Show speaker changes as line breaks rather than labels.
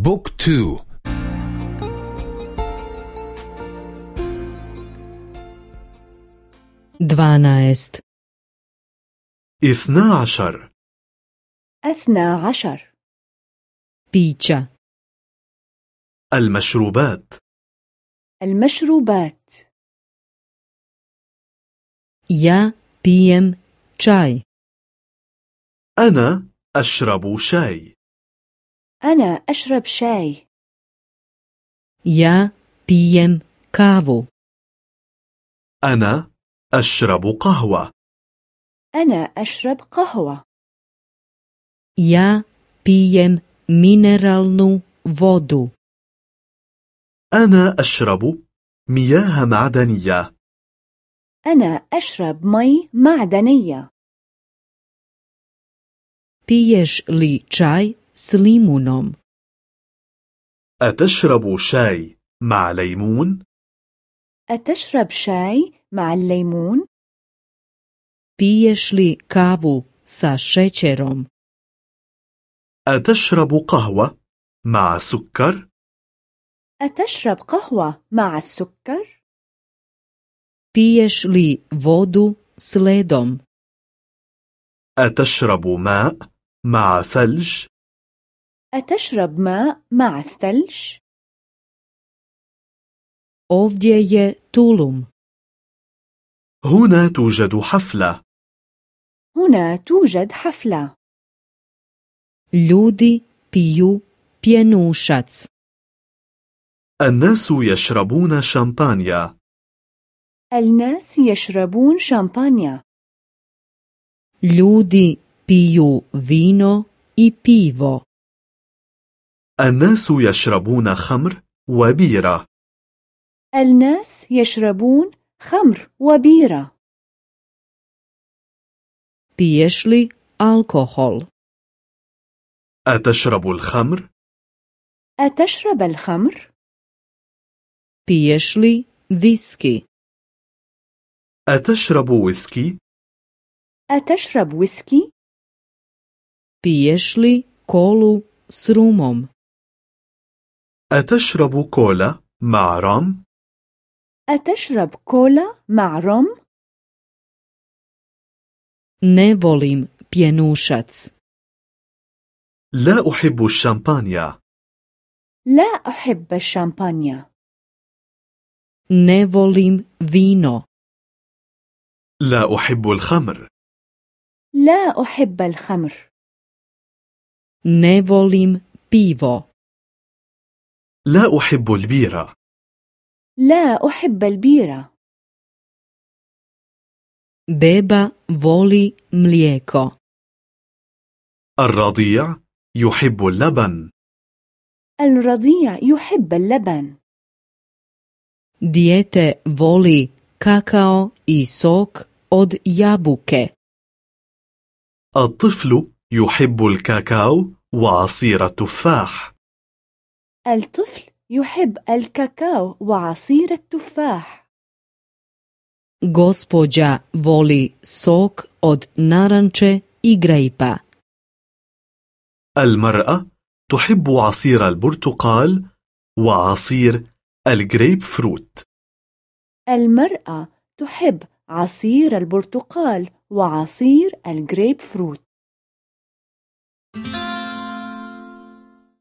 بوك تو
dvanaest,
اثنا عشر
أثنى عشر
pića,
المشروبات
المشروبات
ja pijem čaj,
أنا أشرب شاي
أنا أشرب شاي.
ja pijem kavu,
أنا أشرب قهوة.
أنا أشرب قهوة.
ja pijem mineralnu vodu,
أنا أشرب مياه معدنية.
أنا أشرب مي معدنية.
piješ li čaj s limunom,
أتشرب شاي مع ليمون؟
أتشرب شاي مع الليمون؟
piješ li kavu sa šećerom,
أتشرب قهوة مع سكر؟
أتشرب قهوة مع السكر؟
piješ li vodu s ledom,
أتشرب ماء مع ثلج؟
أتشرب ماء مع الثلج؟
ovdje je tulum,
هنا توجد حفلة
هنا توجد حفلة
ljudi piju pjenušac.
الناس يشربون شامبانيا
الناس يشربون شامبانيا
Ljudi piju vino i pivo.
الناس يشربون خمر وبيرة
الناس يشربون خمر وبيرة
Piješ li alkohol?
أتشرب الخمر؟
أتشرب الخمر؟
Piješ li viski?
أتشرب ويسكي؟
أتشرب ويسكي؟
Piješ li kolu s rumom?
أتشرب كولا مع رام؟
أتشرب كولا مع روم؟
Ne volim pjenušac.
لا أحب الشامبانيا
لا أحب الشامبانيا
Ne volim vino.
لا أحب الخمر
لا أحب الخمر
Ne volim pivo.
لا أحب البيرة.
لا أحب البيرة.
Beba voli mlijeko.
الرضيع يحب اللبن.
الرضيع يحب اللبن.
Dijete voli kakao i sok od jabuke.
الطفل يحب الكاكاو وعصير التفاح.
الطفل يحب الكاكاو وعصير التفاح.
Gospođa voli sok od naranče i grejpa.
المرأة تحب عصير البرتقال وعصير الجريب فروت.
المرأة تحب عصير البرتقال وعصير الجريب فروت.